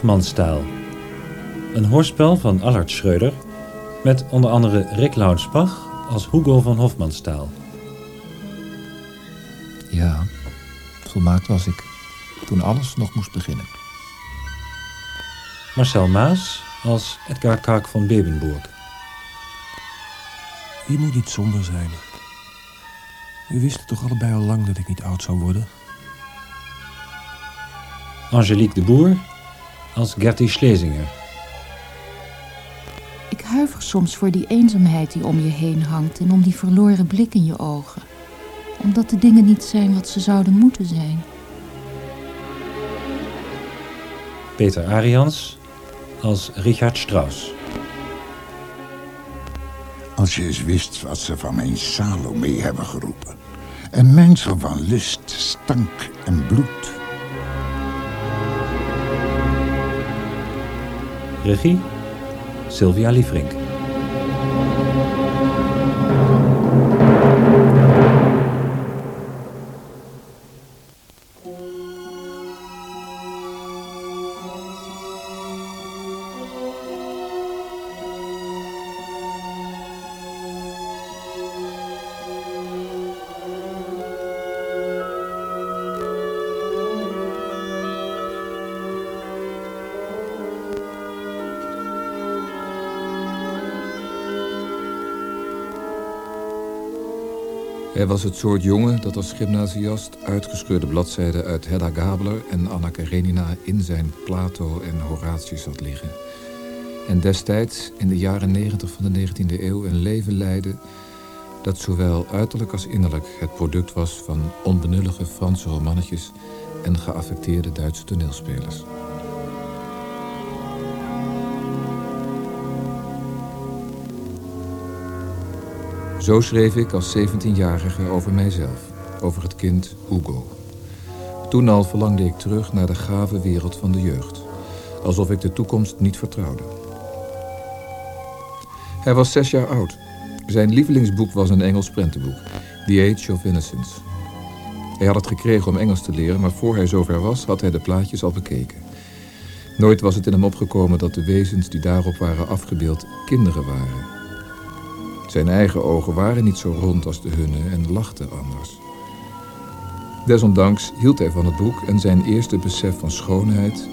Hofmanstaal. Een hoorspel van Allard Schreuder met onder andere Rick Launsbach als Hugo van Hofmanstaal. Ja, volmaakt was ik. Toen alles nog moest beginnen. Marcel Maas als Edgar Kaak van Bebenburg. Je moet niet somber zijn. We wisten toch allebei al lang dat ik niet oud zou worden? Angelique de Boer als Gertie Schlesinger. Ik huiver soms voor die eenzaamheid die om je heen hangt en om die verloren blik in je ogen. Omdat de dingen niet zijn wat ze zouden moeten zijn. Peter Arians als Richard Strauss. Als je eens wist wat ze van mijn Salome hebben geroepen. Een mengsel van lust, stank en bloed. Regie Sylvia Liefrink. Hij was het soort jongen dat als gymnasiast uitgescheurde bladzijden uit Hedda Gabler en Anna Karenina in zijn Plato en Horatius had liggen. En destijds, in de jaren negentig van de 19e eeuw, een leven leidde dat zowel uiterlijk als innerlijk het product was van onbenullige Franse romannetjes en geaffecteerde Duitse toneelspelers. Zo schreef ik als 17-jarige over mijzelf, over het kind Hugo. Toen al verlangde ik terug naar de gave wereld van de jeugd, alsof ik de toekomst niet vertrouwde. Hij was zes jaar oud. Zijn lievelingsboek was een Engels prentenboek, The Age of Innocence. Hij had het gekregen om Engels te leren, maar voor hij zover was, had hij de plaatjes al bekeken. Nooit was het in hem opgekomen dat de wezens die daarop waren afgebeeld kinderen waren. Zijn eigen ogen waren niet zo rond als de hunne en lachten anders. Desondanks hield hij van het boek en zijn eerste besef van schoonheid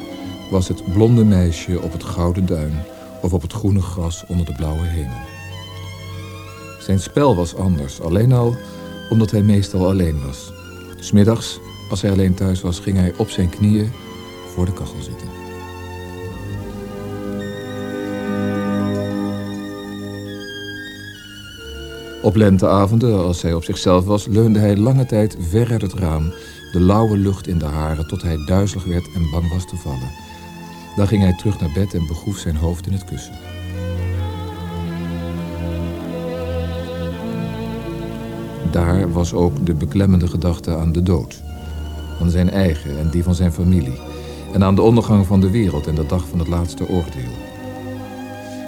was het blonde meisje op het gouden duin of op het groene gras onder de blauwe hemel. Zijn spel was anders, alleen al omdat hij meestal alleen was. Smiddags, als hij alleen thuis was, ging hij op zijn knieën voor de kachel zitten. Op lenteavonden, als hij op zichzelf was, leunde hij lange tijd ver uit het raam, de lauwe lucht in de haren, tot hij duizelig werd en bang was te vallen. Dan ging hij terug naar bed en begroef zijn hoofd in het kussen. Daar was ook de beklemmende gedachte aan de dood. Aan zijn eigen en die van zijn familie. En aan de ondergang van de wereld en de dag van het laatste oordeel.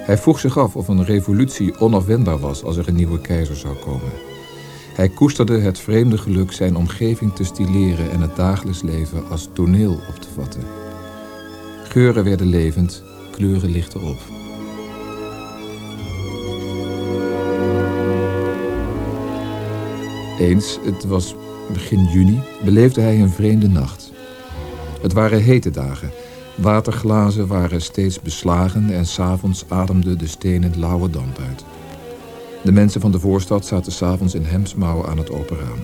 Hij vroeg zich af of een revolutie onafwendbaar was als er een nieuwe keizer zou komen. Hij koesterde het vreemde geluk zijn omgeving te stileren en het dagelijks leven als toneel op te vatten. Geuren werden levend, kleuren lichten op. Eens, het was begin juni, beleefde hij een vreemde nacht. Het waren hete dagen. Waterglazen waren steeds beslagen en s'avonds ademde de stenen lauwe damp uit. De mensen van de voorstad zaten s'avonds in hemsmouwen aan het open raam.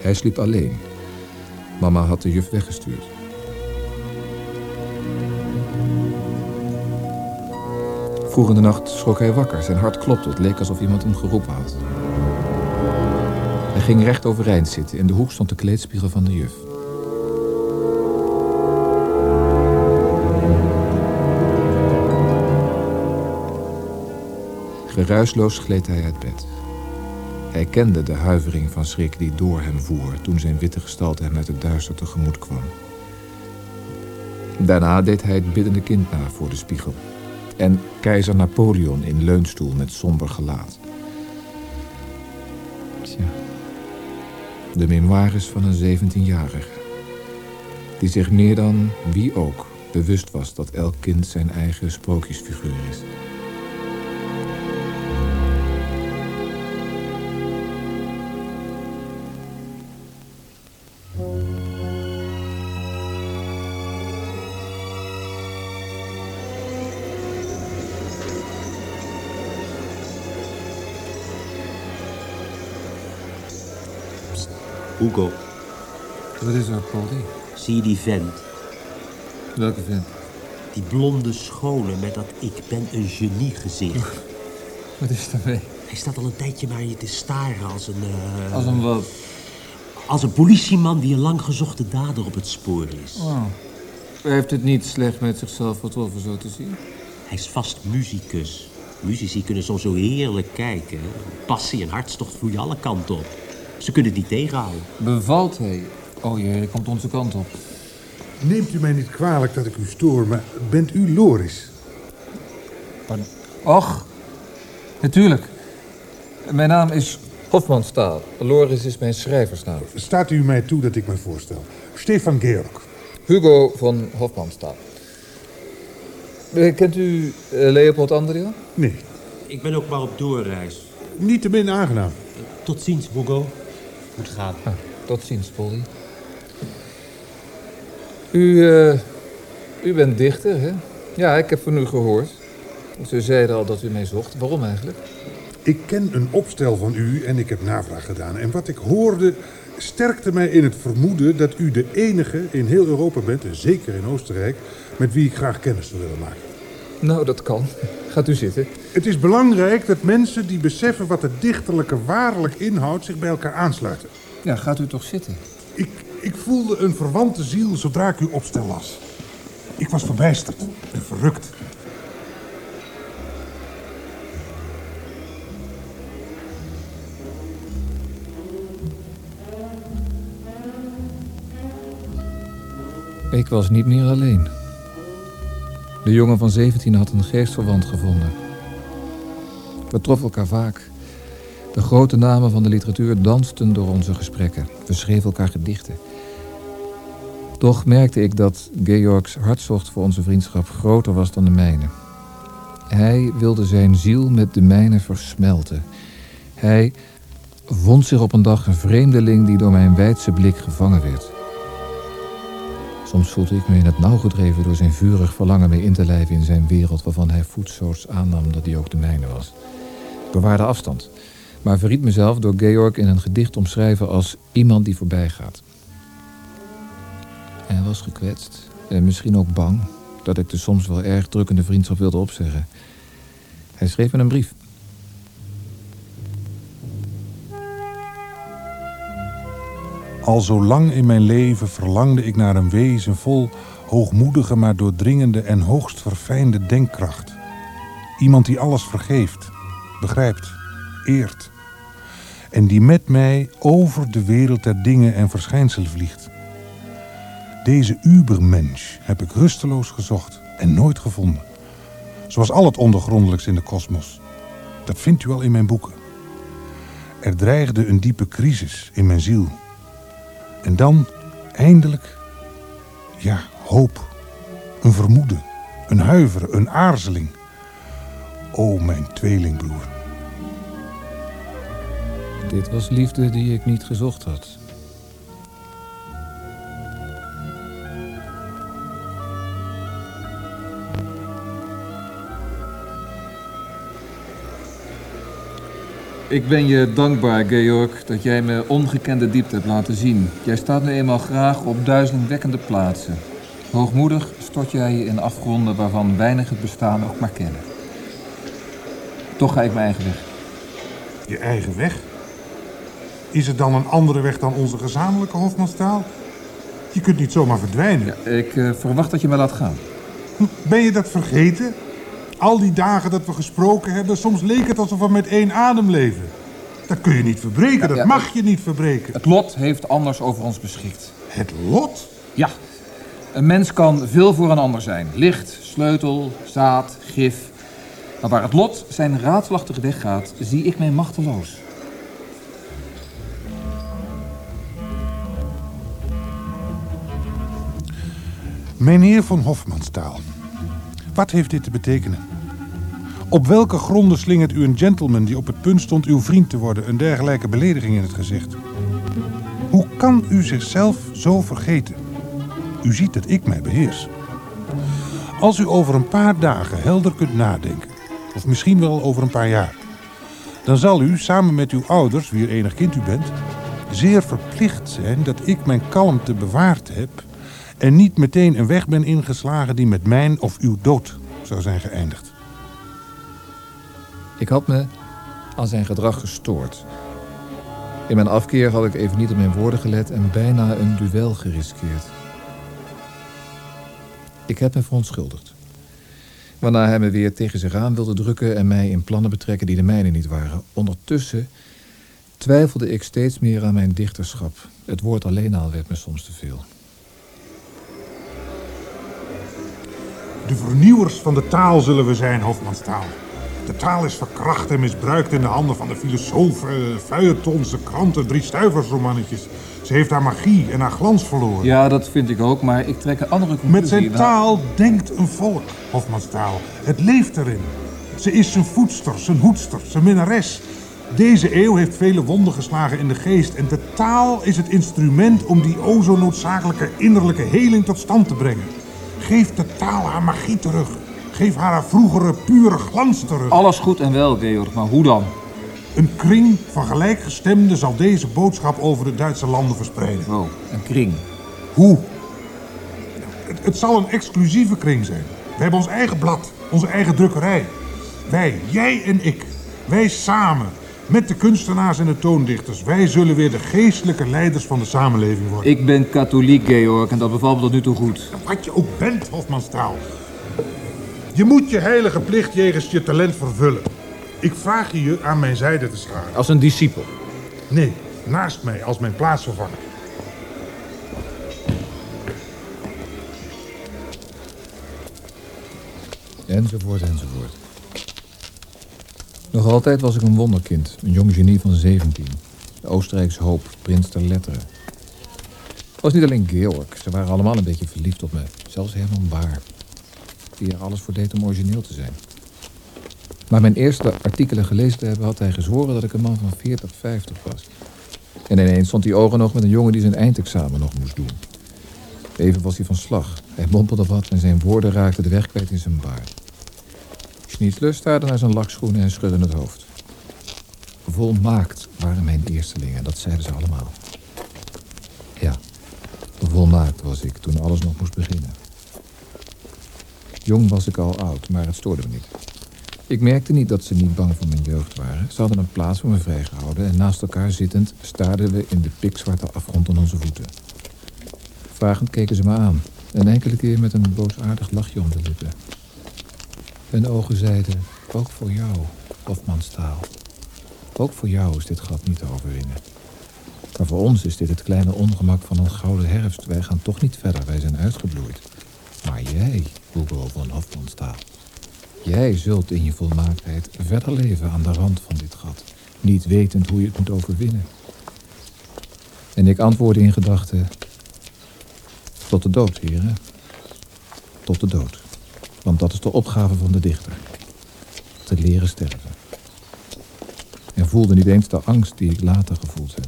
Hij sliep alleen. Mama had de juf weggestuurd. Vroeg in de nacht schrok hij wakker. Zijn hart klopte. Het leek alsof iemand hem geroepen had. Hij ging recht overeind zitten. In de hoek stond de kleedspiegel van de juf. Geruisloos gleed hij uit bed. Hij kende de huivering van schrik die door hem voer... toen zijn witte gestalte hem uit het duister tegemoet kwam. Daarna deed hij het biddende kind na voor de spiegel. En keizer Napoleon in leunstoel met somber gelaat. Tja, de memoires van een 17-jarige. Die zich meer dan wie ook bewust was dat elk kind zijn eigen sprookjesfiguur is. Hugo, Wat is er, Polly? zie je die vent? Welke vent? Die blonde schone met dat ik ben een genie gezicht. Wat is er mee? Hij staat al een tijdje naar je te staren als een... eh, Als een wat? als een politieman die een lang gezochte dader op het spoor is. Oh. Hij heeft het niet slecht met zichzelf getroffen, zo te zien. Hij is vast muzikus. Muzici kunnen soms zo heerlijk kijken. Passie en hartstocht vloeien alle kanten op. Ze kunnen het niet tegenhouden. Bevalt hij? Oh jee, hij komt onze kant op. Neemt u mij niet kwalijk dat ik u stoor, maar bent u Loris? Pardon. Och, natuurlijk. Mijn naam is... Hofmanstaal. Loris is mijn schrijversnaam. Staat u mij toe dat ik mij voorstel? Stefan Georg. Hugo van Hofmanstaal. Eh, Kent u eh, Leopold Andriel? Nee, Ik ben ook maar op doorreis. niet te min aangenaam. Tot ziens, Hugo. Moet gaan. Ah, tot ziens, Polly. U, eh, u bent dichter, hè? Ja, ik heb van u gehoord. Ze zeiden al dat u mij zocht. Waarom eigenlijk? Ik ken een opstel van u en ik heb navraag gedaan. En wat ik hoorde sterkte mij in het vermoeden dat u de enige in heel Europa bent, en zeker in Oostenrijk, met wie ik graag kennis zou willen maken. Nou, dat kan. Gaat u zitten. Het is belangrijk dat mensen die beseffen wat het dichterlijke waarlijk inhoudt, zich bij elkaar aansluiten. Ja, gaat u toch zitten? Ik, ik voelde een verwante ziel zodra ik uw opstel las. Ik was verbijsterd en verrukt. Ik was niet meer alleen. De jongen van 17 had een geestverwant gevonden. We troffen elkaar vaak. De grote namen van de literatuur dansten door onze gesprekken. We schreven elkaar gedichten. Toch merkte ik dat Georgs hartstocht voor onze vriendschap groter was dan de mijne. Hij wilde zijn ziel met de mijne versmelten. Hij vond zich op een dag een vreemdeling die door mijn wijdse blik gevangen werd. Soms voelde ik me in het nauw gedreven door zijn vurig verlangen mee in te lijven in zijn wereld waarvan hij voetsoots aannam dat die ook de mijne was. Bewaarde afstand, maar verriet mezelf door Georg in een gedicht omschrijven als iemand die voorbij gaat. Hij was gekwetst en misschien ook bang dat ik de soms wel erg drukkende vriendschap wilde opzeggen. Hij schreef me een brief. Al zo lang in mijn leven verlangde ik naar een wezen vol hoogmoedige maar doordringende en hoogst verfijnde denkkracht. Iemand die alles vergeeft, begrijpt, eert. En die met mij over de wereld der dingen en verschijnselen vliegt. Deze Ubermensch heb ik rusteloos gezocht en nooit gevonden. Zoals al het ondergrondelijks in de kosmos. Dat vindt u al in mijn boeken. Er dreigde een diepe crisis in mijn ziel. En dan, eindelijk, ja, hoop. Een vermoeden, een huiveren, een aarzeling. O, mijn tweelingbroer. Dit was liefde die ik niet gezocht had. Ik ben je dankbaar, Georg, dat jij me ongekende diepte hebt laten zien. Jij staat nu eenmaal graag op duizelingwekkende plaatsen. Hoogmoedig stort jij je in afgronden waarvan weinig het bestaan nog maar kennen. Toch ga ik mijn eigen weg. Je eigen weg? Is er dan een andere weg dan onze gezamenlijke Hofmanstaal? Je kunt niet zomaar verdwijnen. Ik eh, verwacht dat je me laat gaan. Ben je dat vergeten? Al die dagen dat we gesproken hebben, soms leek het alsof we met één adem leven. Dat kun je niet verbreken, dat ja, mag je niet verbreken. Het lot heeft anders over ons beschikt. Het lot? Ja, een mens kan veel voor een ander zijn. Licht, sleutel, zaad, gif. Maar waar het lot zijn raadselachtige weg gaat, zie ik mij machteloos. Meneer van Hofmanstaal, wat heeft dit te betekenen? Op welke gronden slingert u een gentleman die op het punt stond uw vriend te worden een dergelijke belediging in het gezicht? Hoe kan u zichzelf zo vergeten? U ziet dat ik mij beheers. Als u over een paar dagen helder kunt nadenken, of misschien wel over een paar jaar, dan zal u samen met uw ouders, wie enig kind u bent, zeer verplicht zijn dat ik mijn kalmte bewaard heb en niet meteen een weg ben ingeslagen die met mijn of uw dood zou zijn geëindigd. Ik had me aan zijn gedrag gestoord. In mijn afkeer had ik even niet op mijn woorden gelet en bijna een duel geriskeerd. Ik heb me verontschuldigd. Waarna hij me weer tegen zich aan wilde drukken en mij in plannen betrekken die de mijne niet waren. Ondertussen twijfelde ik steeds meer aan mijn dichterschap. Het woord alleen al werd me soms te veel. De vernieuwers van de taal zullen we zijn, Hofmanstaal. De taal is verkracht en misbruikt in de handen van de filosofen, feuilletons, de kranten, drie stuiversromannetjes. Ze heeft haar magie en haar glans verloren. Ja, dat vind ik ook, maar ik trek een andere conclusie. Met zijn taal denkt een volk, Hofmanstaal. Het leeft erin. Ze is zijn voedster, zijn hoedster, zijn minnares. Deze eeuw heeft vele wonden geslagen in de geest. En de taal is het instrument om die o zo noodzakelijke innerlijke heling tot stand te brengen. Geef de taal haar magie terug. Geef haar haar vroegere pure glans terug. Alles goed en wel, Georg, maar hoe dan? Een kring van gelijkgestemden zal deze boodschap over de Duitse landen verspreiden. Oh, een kring. Hoe? Het, het zal een exclusieve kring zijn. We hebben ons eigen blad, onze eigen drukkerij. Wij, jij en ik, wij samen, met de kunstenaars en de toondichters, wij zullen weer de geestelijke leiders van de samenleving worden. Ik ben katholiek, Georg, en dat bevalt me tot nu toe goed. Wat je ook bent, Hofmanstraal. Je moet je heilige plicht jegens je talent vervullen. Ik vraag je je aan mijn zijde te staan. Als een discipel. Nee, naast mij als mijn plaatsvervanger. Enzovoort, enzovoort. Nog altijd was ik een wonderkind, een jong genie van 17. De Oostenrijkse hoop, prins der letteren. Het was niet alleen Georg, ze waren allemaal een beetje verliefd op me. Zelfs Herman Baar, die er alles voor deed om origineel te zijn. Maar mijn eerste artikelen gelezen te hebben, had hij gezworen dat ik een man van 40, 50 was. En ineens stond hij ogen nog met een jongen die zijn eindexamen nog moest doen. Even was hij van slag. Hij mompelde wat en zijn woorden raakten de weg kwijt in zijn baard. Schnitzler staarde naar zijn lakschoenen en schudde het hoofd. Volmaakt waren mijn eerstelingen, dat zeiden ze allemaal. Ja, volmaakt was ik toen alles nog moest beginnen. Jong was ik al oud, maar het stoorde me niet. Ik merkte niet dat ze niet bang voor mijn jeugd waren. Ze hadden een plaats voor me vrijgehouden en naast elkaar zittend staarden we in de pikzwarte afgrond aan onze voeten. Vragend keken ze me aan. Een enkele keer met een boosaardig lachje om de lippen. Hun ogen zeiden, ook voor jou, Hofmanstaal. Ook voor jou is dit gat niet te overwinnen. Maar voor ons is dit het kleine ongemak van een gouden herfst. Wij gaan toch niet verder, wij zijn uitgebloeid. Maar jij, Hugo van Hofmanstaal. Jij zult in je volmaaktheid verder leven aan de rand van dit gat. Niet wetend hoe je het moet overwinnen. En ik antwoordde in gedachten... Tot de dood, heren. Tot de dood. Want dat is de opgave van de dichter. Te leren sterven. En voelde niet eens de angst die ik later gevoeld heb.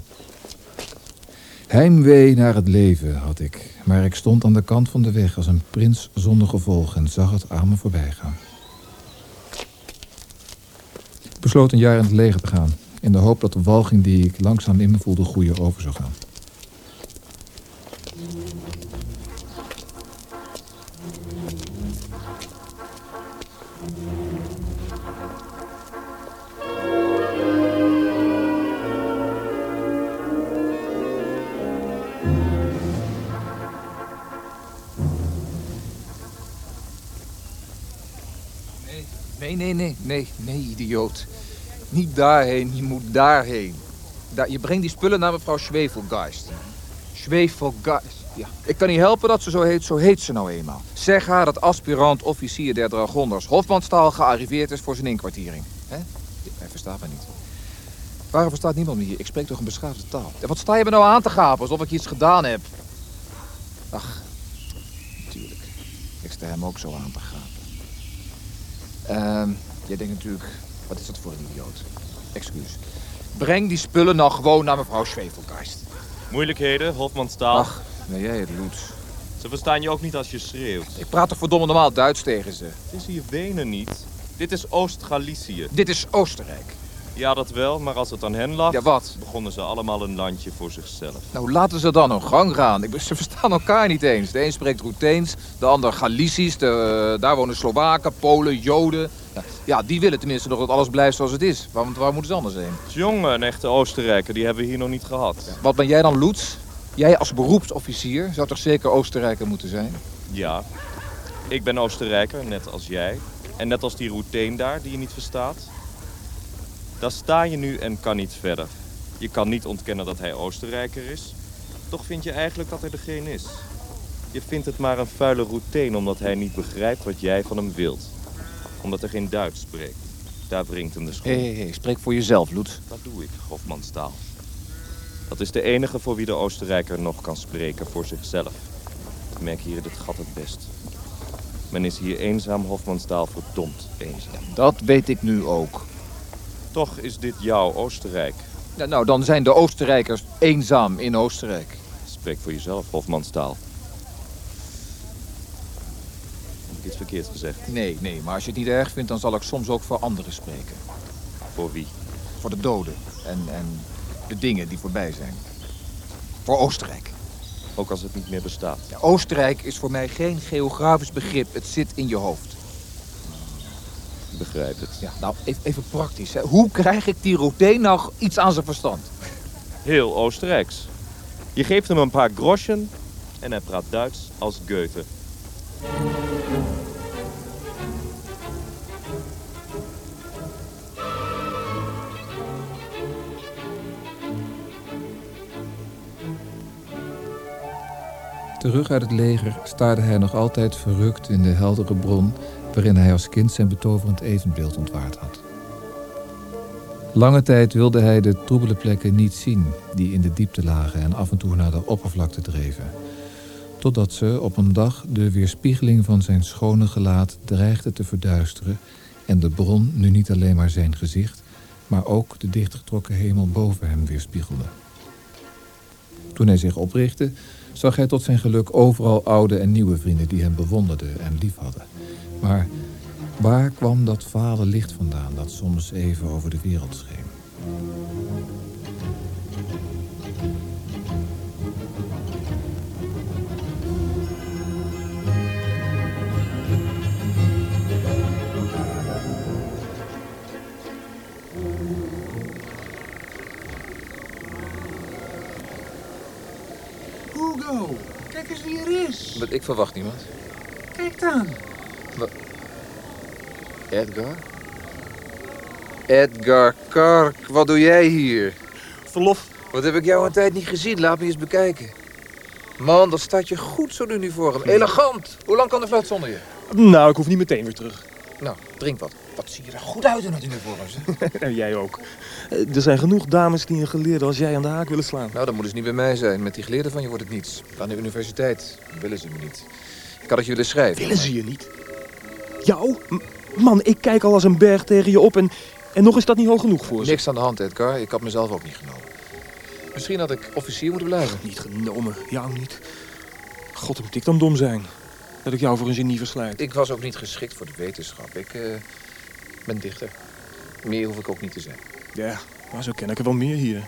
Heimwee naar het leven had ik. Maar ik stond aan de kant van de weg als een prins zonder gevolg en zag het aan me voorbij gaan. Ik besloot een jaar in het leger te gaan. In de hoop dat de walging die ik langzaam in me voelde groeien over zou gaan. Daarheen, je moet daarheen. Daar, je brengt die spullen naar mevrouw Schwefelgeist. Schwefelgeist, ja. Ik kan niet helpen dat ze zo heet, zo heet ze nou eenmaal. Zeg haar dat aspirant officier der dragonders Hofmanstaal gearriveerd is voor zijn inkwartiering. Hè? Hij verstaat me niet. Waarom verstaat niemand me hier? Ik spreek toch een beschaafde taal. En wat sta je me nou aan te gapen, alsof ik iets gedaan heb? Ach, natuurlijk. ergste hem ook zo aan te gapen. Ehm, jij denkt natuurlijk, wat is dat voor een idioot? Excuus. Breng die spullen nou gewoon naar mevrouw Schwefelgeist. Moeilijkheden, Hofmanstaal. Ach, ben jij het, Loets. Ze verstaan je ook niet als je schreeuwt. Ik praat toch verdomme normaal Duits tegen ze. Het is hier Wenen niet. Dit is Oost-Galicië. Dit is Oostenrijk. Ja, dat wel, maar als het aan hen lag... Ja, wat? begonnen ze allemaal een landje voor zichzelf. Nou, laten ze dan hun gang gaan. Ik, ze verstaan elkaar niet eens. De een spreekt Roeteens, de ander Galicisch. De, eh, daar wonen Slowaken, Polen, Joden. Ja, die willen tenminste nog dat alles blijft zoals het is. Waar, waar moeten ze anders heen? Jongen, een echte Oostenrijker, die hebben we hier nog niet gehad. Wat ben jij dan, Loets? Jij als beroepsofficier zou toch zeker Oostenrijker moeten zijn? Ja, ik ben Oostenrijker, net als jij. En net als die Roeteen daar, die je niet verstaat. Daar sta je nu en kan niet verder. Je kan niet ontkennen dat hij Oostenrijker is. Toch vind je eigenlijk dat hij er geen is. Je vindt het maar een vuile Roeteen omdat hij niet begrijpt wat jij van hem wilt. Omdat hij geen Duits spreekt. Daar wringt hem de schoen. Hé, hé, spreek voor jezelf, Loets. Dat doe ik, Hofmanstaal. Dat is de enige voor wie de Oostenrijker nog kan spreken voor zichzelf. Ik merk hier dit gat het best. Men is hier eenzaam, Hofmanstaal, verdomd eenzaam. Dat weet ik nu ook. Toch is dit jouw Oostenrijk. Ja, nou, dan zijn de Oostenrijkers eenzaam in Oostenrijk. Spreek voor jezelf, Hofmanstaal. Heb ik iets verkeerds gezegd? Nee, nee, maar als je het niet erg vindt, dan zal ik soms ook voor anderen spreken. Voor wie? Voor de doden en, en de dingen die voorbij zijn. Voor Oostenrijk. Ook als het niet meer bestaat. Ja, Oostenrijk is voor mij geen geografisch begrip. Het zit in je hoofd. Ik begrijp het. Ja, nou, even, even praktisch. Hè. Hoe krijg ik die Roteen nou iets aan zijn verstand? Heel Oostenrijks. Je geeft hem een paar groschen en hij praat Duits als Goethe. Terug uit het leger staarde hij nog altijd verrukt in de heldere bron waarin hij als kind zijn betoverend evenbeeld ontwaard had. Lange tijd wilde hij de troebele plekken niet zien die in de diepte lagen en af en toe naar de oppervlakte dreven. Totdat ze op een dag de weerspiegeling van zijn schone gelaat dreigde te verduisteren en de bron nu niet alleen maar zijn gezicht, maar ook de dichtgetrokken hemel boven hem weerspiegelde. Toen hij zich oprichtte, zag hij tot zijn geluk overal oude en nieuwe vrienden die hem bewonderden en liefhadden. Maar waar kwam dat vale licht vandaan dat soms even over de wereld scheen? Is. Ik verwacht niemand. Kijk dan. Edgar? Edgar Kark, wat doe jij hier? Verlof. Wat heb ik jou een tijd niet gezien? Laat me eens bekijken. Man, dat staat je goed zo'n uniform. Elegant. Hoe lang kan de fluit zonder je? Nou, ik hoef niet meteen weer terug. Nou, drink wat. Wat zie je er goed uit in het uniform. En jij ook. Eh, Er zijn genoeg dames die een geleerde als jij aan de haak willen slaan. Nou, dan moeten ze niet bij mij zijn. Met die geleerden van je wordt het niets. Aan de universiteit willen ze me niet. Ik had het je willen schrijven. Willen ze je niet? Jou? Man, ik kijk al als een berg tegen je op en, en nog is dat niet hoog genoeg voor ze. Niks aan de hand, Edgar. Ik had mezelf ook niet genomen. Misschien had ik officier moeten blijven. Niet genomen, jou niet. God, moet ik dan dom zijn? Dat ik jou voor een genie verslijt. Ik was ook niet geschikt voor de wetenschap. Ik eh, ben dichter. Meer hoef ik ook niet te zijn. Ja, maar zo ken ik er wel meer hier.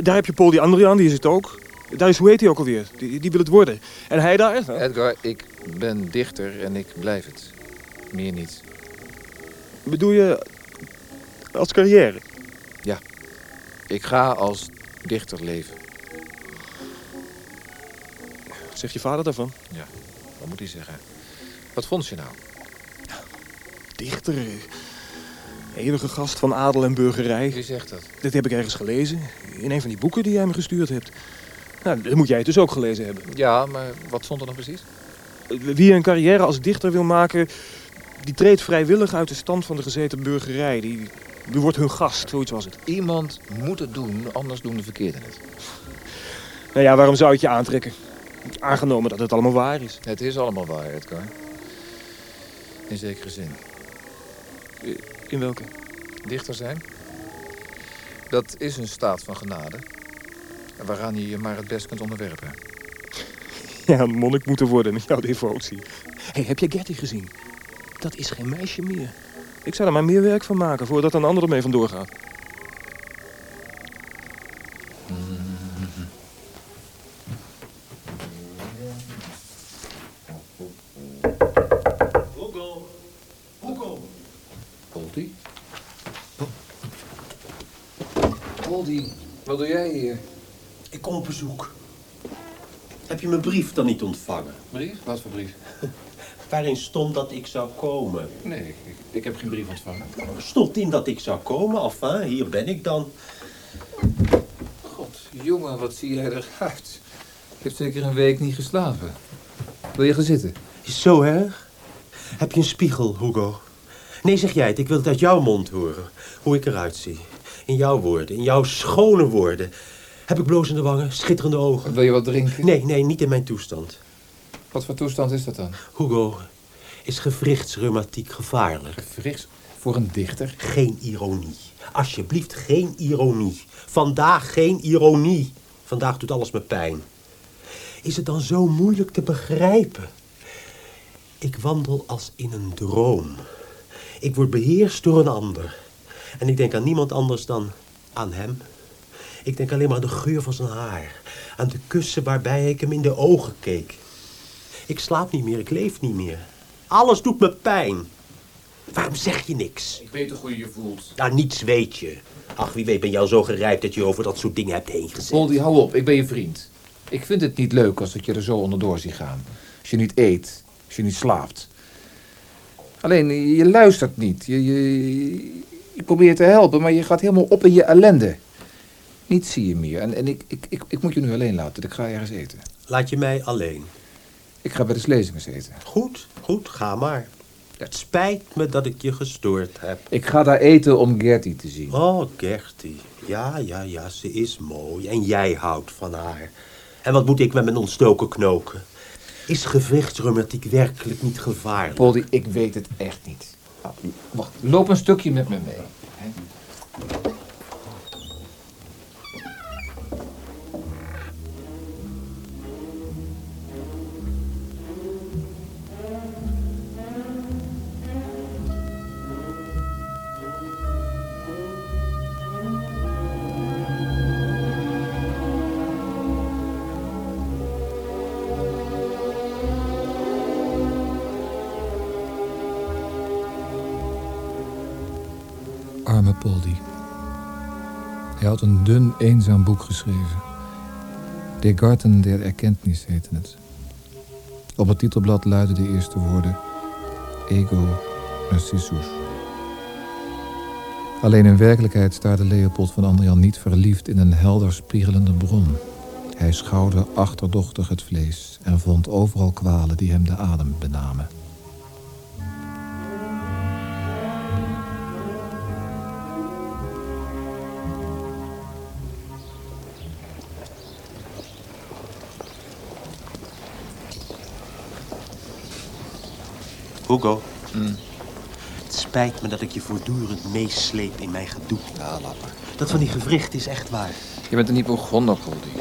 Daar heb je Paul die Andriaan, die is het ook. Daar is, hoe heet hij ook alweer? Die, die wil het worden. En hij daar? Edgar, ik ben dichter en ik blijf het. Meer niet. Bedoel je als carrière? Ik ga als dichter leven. Wat zegt je vader daarvan? Wat moet hij zeggen? Wat vond je nou? Dichter. Eeuwige gast van adel en burgerij. Wie zegt dat? Dit heb ik ergens gelezen. In een van die boeken die jij me gestuurd hebt. Nou, dan moet jij het dus ook gelezen hebben. Ja, maar wat stond er dan precies? Wie een carrière als dichter wil maken... die treedt vrijwillig uit de stand van de gezeten burgerij. Die, die wordt hun gast, zoiets was het. Iemand moet het doen, anders doen de verkeerden het. Nou ja, waarom zou het je aantrekken? Aangenomen dat het allemaal waar is. Het is allemaal waar, Edgar. In zekere zin. In welke? Dichter zijn? Dat is een staat van genade. En waaraan je je maar het best kunt onderwerpen. Ja, een monnik moeten worden met jouw devotie. hey, heb je Gertie gezien? Dat is geen meisje meer. Ik zou er maar meer werk van maken voordat een ander ermee vandoor gaat. Brief dan niet ontvangen? Brief? Wat voor brief? Waarin stond dat ik zou komen. Nee, ik, ik heb geen brief ontvangen. Stond in dat ik zou komen, enfin, hier ben ik dan. God, jongen, wat zie jij eruit? Ik heb zeker een week niet geslapen. Wil je gaan zitten? Is zo erg? Heb je een spiegel, Hugo? Nee, zeg jij het. Ik wil het uit jouw mond horen. Hoe ik eruit zie. In jouw woorden, in jouw schone woorden. Heb ik blozende wangen, schitterende ogen? Wil je wat drinken? Nee, nee, niet in mijn toestand. Wat voor toestand is dat dan? Hugo, is gewrichtsreumatiek gevaarlijk? Gewrichts? Voor een dichter? Geen ironie. Alsjeblieft, geen ironie. Vandaag geen ironie. Vandaag doet alles me pijn. Is het dan zo moeilijk te begrijpen? Ik wandel als in een droom. Ik word beheerst door een ander. En ik denk aan niemand anders dan aan hem. Ik denk alleen maar aan de geur van zijn haar. Aan de kussen waarbij ik hem in de ogen keek. Ik slaap niet meer, ik leef niet meer. Alles doet me pijn. Waarom zeg je niks? Ik weet toch hoe je je voelt. Nou, niets weet je. Ach, wie weet ben jou zo gerijpt dat je over dat soort dingen hebt heen gezet. Hou op. Ik ben je vriend. Ik vind het niet leuk als ik je er zo onderdoor zie gaan. Als je niet eet. Als je niet slaapt. Alleen, je luistert niet. Je, je, je probeert te helpen, maar je gaat helemaal op in je ellende. Niets zie je meer. En, en ik, ik, ik, ik moet je nu alleen laten. Ik ga ergens eten. Laat je mij alleen. Ik ga bij de Slezingers eten. Goed, goed, ga maar. Het spijt me dat ik je gestoord heb. Ik ga daar eten om Gertie te zien. Oh, Gertie. Ja, ja, ja, ze is mooi. En jij houdt van haar. En wat moet ik met mijn ontstoken knoken? Is gewrichtsreumatiek werkelijk niet gevaarlijk? Poldi, ik weet het echt niet. Wacht, loop een stukje met me mee. Hè? Arme Poldi. Hij had een dun, eenzaam boek geschreven. De Garten der Erkenntnis heette het. Op het titelblad luidden de eerste woorden... Ego Narcissus. Alleen in werkelijkheid staarde Leopold van Andrian niet verliefd in een helder spiegelende bron. Hij schouwde achterdochtig het vlees en vond overal kwalen die hem de adem benamen. Hugo. Het spijt me dat ik je voortdurend meesleep in mijn gedoe. Ja, lapper. Dat van die gewricht is echt waar. Je bent er niet begonnen, Poldi.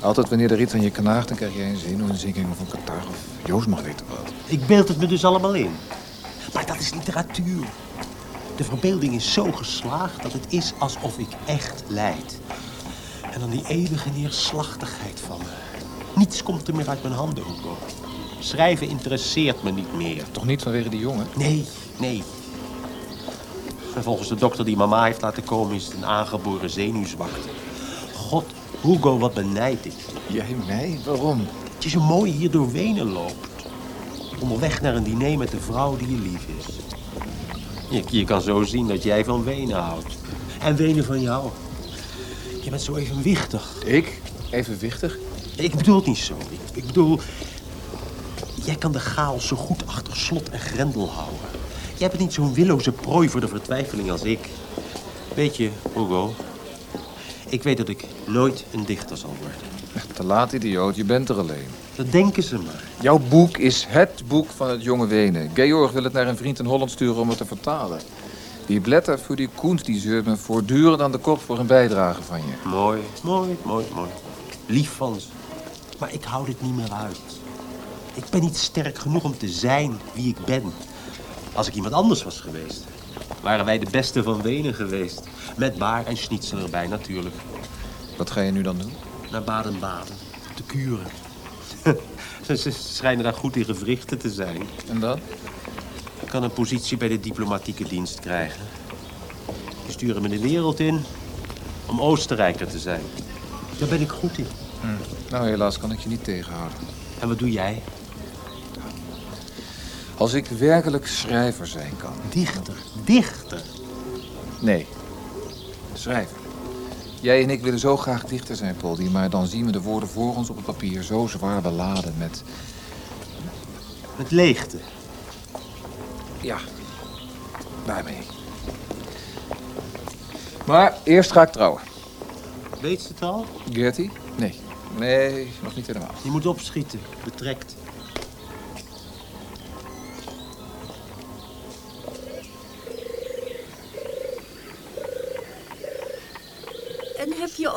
Altijd wanneer er iets aan je knaagt, dan krijg je een zenuwinzinking of een katar of Joost mag weten wat. Ik beeld het me dus allemaal in. Maar dat is literatuur. De verbeelding is zo geslaagd dat het is alsof ik echt lijd. En dan die eeuwige neerslachtigheid van me. Niets komt er meer uit mijn handen, Hugo. Schrijven interesseert me niet meer. Toch niet vanwege die jongen? Nee, nee. En volgens de dokter die mama heeft laten komen is het een aangeboren zenuwzwakte. God, Hugo, wat benijd ik. Jij mij? Waarom? Dat je zo mooi hier door Wenen loopt. Onderweg naar een diner met de vrouw die je lief is. Je, je kan zo zien dat jij van Wenen houdt. En Wenen van jou. Je bent zo evenwichtig. Ik? Evenwichtig? Ik bedoel het niet zo. Ik, ik bedoel... Jij kan de chaos zo goed achter slot en grendel houden. Jij bent niet zo'n willoze prooi voor de vertwijfeling als ik. Weet je, Hugo... Ik weet dat ik nooit een dichter zal worden. Te laat, idioot. Je bent er alleen. Dat denken ze maar. Jouw boek is het boek van het jonge Wenen. Georg wil het naar een vriend in Holland sturen om het te vertalen. Die blätter voor die Koens die zeurt me voortdurend aan de kop voor een bijdrage van je. Mooi, mooi, mooi, mooi. Lief van ze. Maar ik hou dit niet meer uit. Ik ben niet sterk genoeg om te zijn wie ik ben. Als ik iemand anders was geweest, waren wij de beste van Wenen geweest. Met baar en schnitzel erbij natuurlijk. Wat ga je nu dan doen? Naar Baden-Baden, te kuren. ze, schijnen daar goed in gewrichten te zijn. En dan? Ik kan een positie bij de diplomatieke dienst krijgen. Die sturen me de wereld in om Oostenrijker te zijn. Daar ben ik goed in. Nou, helaas kan ik je niet tegenhouden. En wat doe jij? Als ik werkelijk schrijver zijn kan. Dichter, dichter. Nee, schrijver. Jij en ik willen zo graag dichter zijn, Polly, maar dan zien we de woorden voor ons op het papier zo zwaar beladen met... Met leegte. Ja, daarmee. Maar eerst ga ik trouwen. Weet ze het al? Gertie? Nee. Nee, nog niet helemaal. Je moet opschieten, betrekt.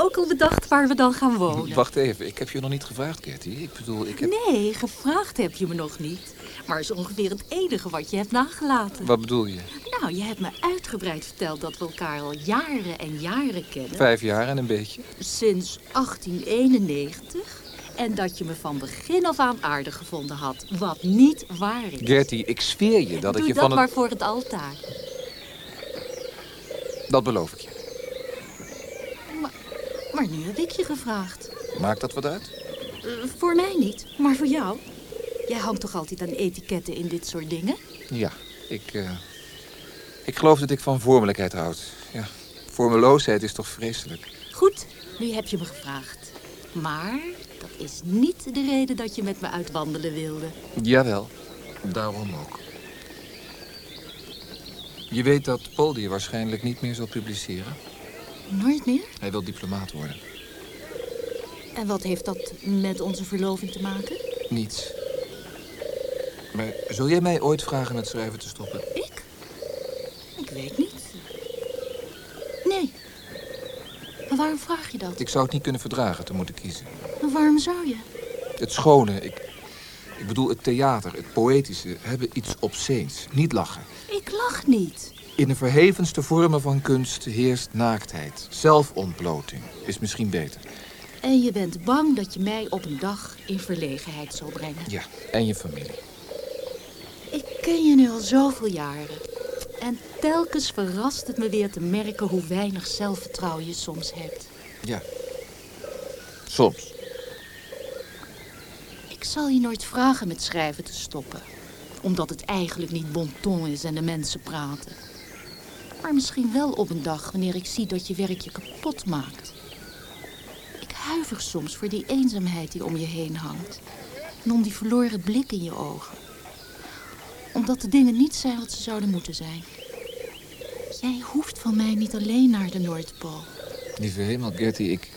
Ook al bedacht waar we dan gaan wonen? Wacht even, ik heb je nog niet gevraagd, Gertie. Ik bedoel, ik heb... Nee, gevraagd heb je me nog niet. Maar is ongeveer het enige wat je hebt nagelaten. Wat bedoel je? Nou, je hebt me uitgebreid verteld dat we elkaar al jaren en jaren kennen. Vijf jaar en een beetje. Sinds 1891. En dat je me van begin af aan aardig gevonden had. Wat niet waar is. Gertie, ik zweer je dat ik Doe je dat van maar het... voor het altaar. Dat beloof ik je. Maar nu heb ik je gevraagd. Maakt dat wat uit? Eh, voor mij niet, maar voor jou. Jij hangt toch altijd aan etiketten in dit soort dingen? Ja, ik... eh, Ik geloof dat ik van vormelijkheid houd. Ja, vormeloosheid is toch vreselijk. Goed, nu heb je me gevraagd. Maar dat is niet de reden dat je met me uitwandelen wilde. Jawel, daarom ook. Je weet dat Paul die waarschijnlijk niet meer zal publiceren. Nooit meer? Hij wil diplomaat worden. En wat heeft dat met onze verloving te maken? Niets. Maar zul jij mij ooit vragen met schrijven te stoppen? Ik? Ik weet niet. Nee. Maar waarom vraag je dat? Ik zou het niet kunnen verdragen te moeten kiezen. Maar waarom zou je? Het schone, ik, ik bedoel het theater, het poëtische, hebben iets obsceens. Niet lachen. Ik lach niet. In de verhevenste vormen van kunst heerst naaktheid. Zelfontbloting is misschien beter. En je bent bang dat je mij op een dag in verlegenheid zal brengen. Ja, en je familie. Ik ken je nu al zoveel jaren. En telkens verrast het me weer te merken hoe weinig zelfvertrouwen je soms hebt. Ja. Soms. Ik zal je nooit vragen met schrijven te stoppen. Omdat het eigenlijk niet bon ton is en de mensen praten. Maar misschien wel op een dag wanneer ik zie dat je werk je kapot maakt. Ik huiver soms voor die eenzaamheid die om je heen hangt. En om die verloren blik in je ogen. Omdat de dingen niet zijn wat ze zouden moeten zijn. Jij hoeft van mij niet alleen naar de Noordpool. Lieve hemel, Gertie, ik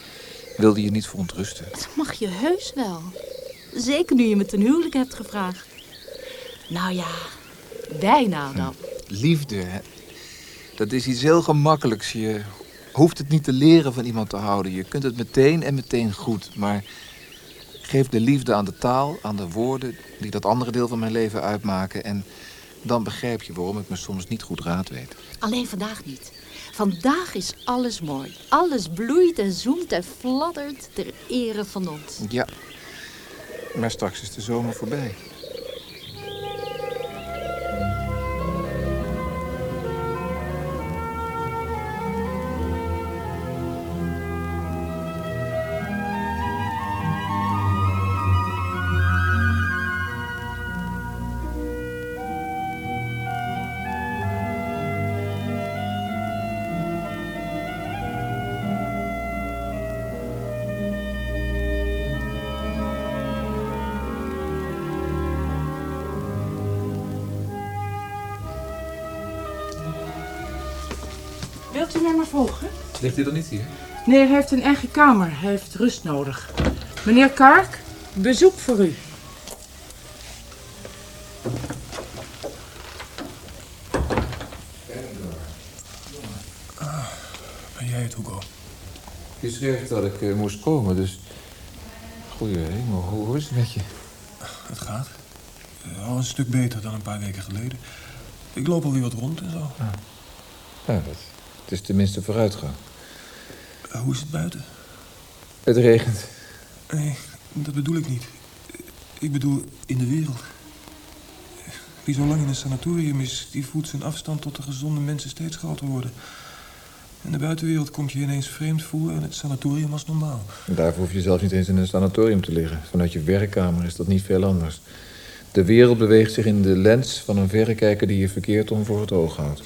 wilde je niet verontrusten. Dat mag je heus wel. Zeker nu je me ten huwelijk hebt gevraagd. Nou ja, bijna dan. Liefde, hè? Dat is iets heel gemakkelijks. Je hoeft het niet te leren van iemand te houden. Je kunt het meteen en meteen goed. Maar geef de liefde aan de taal, aan de woorden... die dat andere deel van mijn leven uitmaken. En dan begrijp je waarom ik me soms niet goed raad weet. Alleen vandaag niet. Vandaag is alles mooi. Alles bloeit en zoemt en fladdert ter ere van ons. Ja, maar straks is de zomer voorbij. Ligt hij dan niet hier? Nee, hij heeft een eigen kamer. Hij heeft rust nodig. Meneer Kark, bezoek voor u. Ben jij het, Hugo? Je schreef dat ik eh, moest komen, dus... Goeie hemel, hoe, hoe is het met je? Het gaat. Eh, al een stuk beter dan een paar weken geleden. Ik loop alweer wat rond en zo. Ja, dat, het is tenminste vooruitgang. Eh, hoe is het buiten? Het regent. Nee, dat bedoel ik niet. Ik bedoel in de wereld. Wie zo lang in een sanatorium is, die voelt zijn afstand tot de gezonde mensen steeds groter worden. In de buitenwereld komt je ineens vreemd voor en het sanatorium als normaal. Daarvoor hoef je zelfs niet eens in een sanatorium te liggen. Vanuit je werkkamer is dat niet veel anders. De wereld beweegt zich in de lens van een verrekijker die je verkeerd om voor het oog houdt.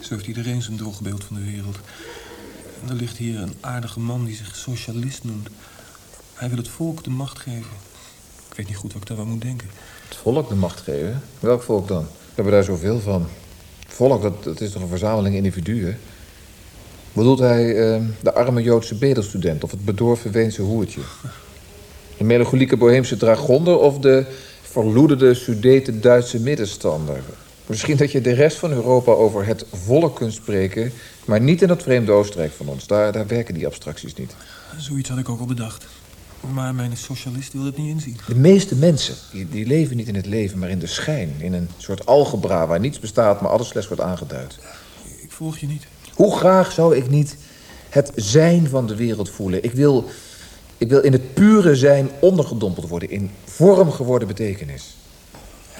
Zo heeft iedereen zijn drogbeeld van de wereld. Er ligt hier een aardige man die zich socialist noemt. Hij wil het volk de macht geven. Ik weet niet goed wat ik daarvan moet denken. Het volk de macht geven? Welk volk dan? We hebben daar zoveel van. Volk, dat, dat is toch een verzameling individuen? Bedoelt hij eh, de arme Joodse bedelstudent of het bedorven Weense hoertje? De melancholieke boheemse dragonder of de verloederde Sudeten Duitse middenstander? Misschien dat je de rest van Europa over het volk kunt spreken, maar niet in dat vreemde Oostenrijk van ons. Daar, daar werken die abstracties niet. Zoiets had ik ook al bedacht. Maar mijn socialist wil het niet inzien. De meeste mensen die, die leven niet in het leven, maar in de schijn. In een soort algebra waar niets bestaat, maar alles slechts wordt aangeduid. Ik volg je niet. Hoe graag zou ik niet het zijn van de wereld voelen? Ik wil, ik wil in het pure zijn ondergedompeld worden, in vorm geworden betekenis.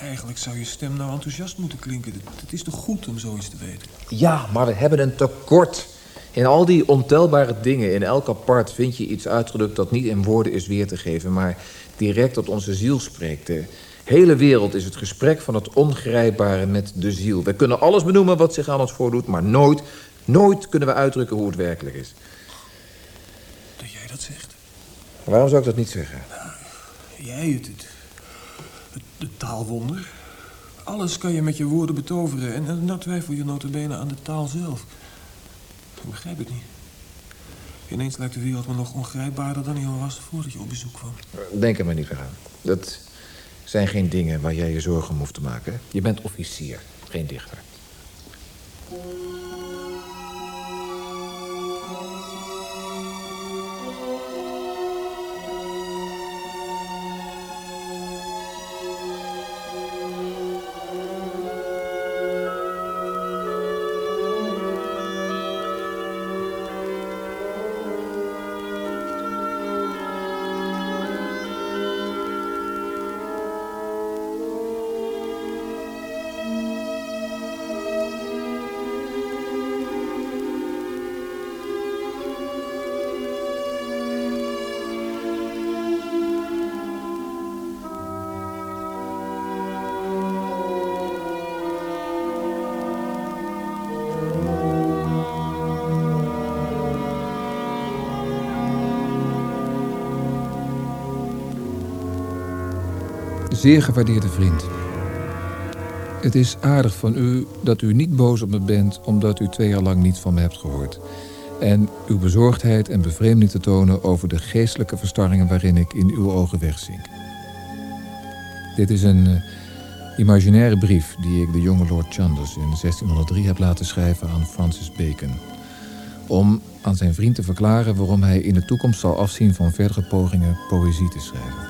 Eigenlijk zou je stem nou enthousiast moeten klinken. Het- is toch goed om zoiets te weten? Ja, maar we hebben een tekort. In al die ontelbare dingen, in elk apart, vind je iets uitgedrukt dat niet in woorden is weer te geven, maar direct tot onze ziel spreekt. De hele wereld is het gesprek van het ongrijpbare met de ziel. We kunnen alles benoemen wat zich aan ons voordoet, maar nooit, nooit kunnen we uitdrukken hoe het werkelijk is. Dat jij dat zegt. Waarom zou ik dat niet zeggen? Jij het, het, het taalwonder. Alles kan je met je woorden betoveren. En, en nou twijfel je nota bene aan de taal zelf. Ik begrijp het niet. Ineens lijkt de wereld me nog ongrijpbaarder dan hij al was voordat je op bezoek kwam. Denk er maar niet meer aan. Dat zijn geen dingen waar jij je zorgen om hoeft te maken. Je bent officier, geen dichter. Zeer gewaardeerde vriend. Het is aardig van u dat u niet boos op me bent omdat u twee jaar lang niets van me hebt gehoord. En uw bezorgdheid en bevreemding te tonen over de geestelijke verstarringen waarin ik in uw ogen wegzink. Dit is een eh, imaginaire brief die ik de jonge Lord Chandos in 1603 heb laten schrijven aan Francis Bacon. Om aan zijn vriend te verklaren waarom hij in de toekomst zal afzien van verdere pogingen poëzie te schrijven.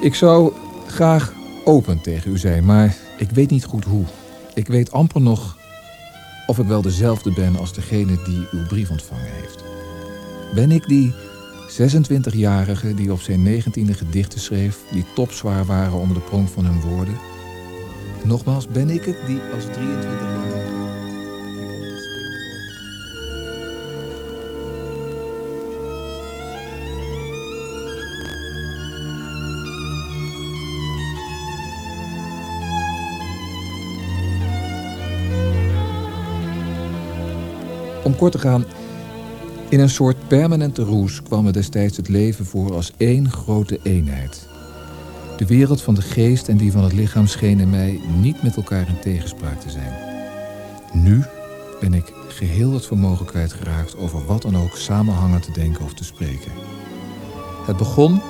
Ik zou graag open tegen u zijn, maar ik weet niet goed hoe. Ik weet amper nog of ik wel dezelfde ben als degene die uw brief ontvangen heeft. Ben ik die 26-jarige die op zijn 19e gedichten schreef, die topzwaar waren onder de pronk van hun woorden? Nogmaals, ben ik het die als 23-jarige... Om kort te gaan, in een soort permanente roes kwam me destijds het leven voor als één grote eenheid. De wereld van de geest en die van het lichaam schenen mij niet met elkaar in tegenspraak te zijn. Nu ben ik geheel het vermogen kwijtgeraakt over wat dan ook samenhangend te denken of te spreken. Het begon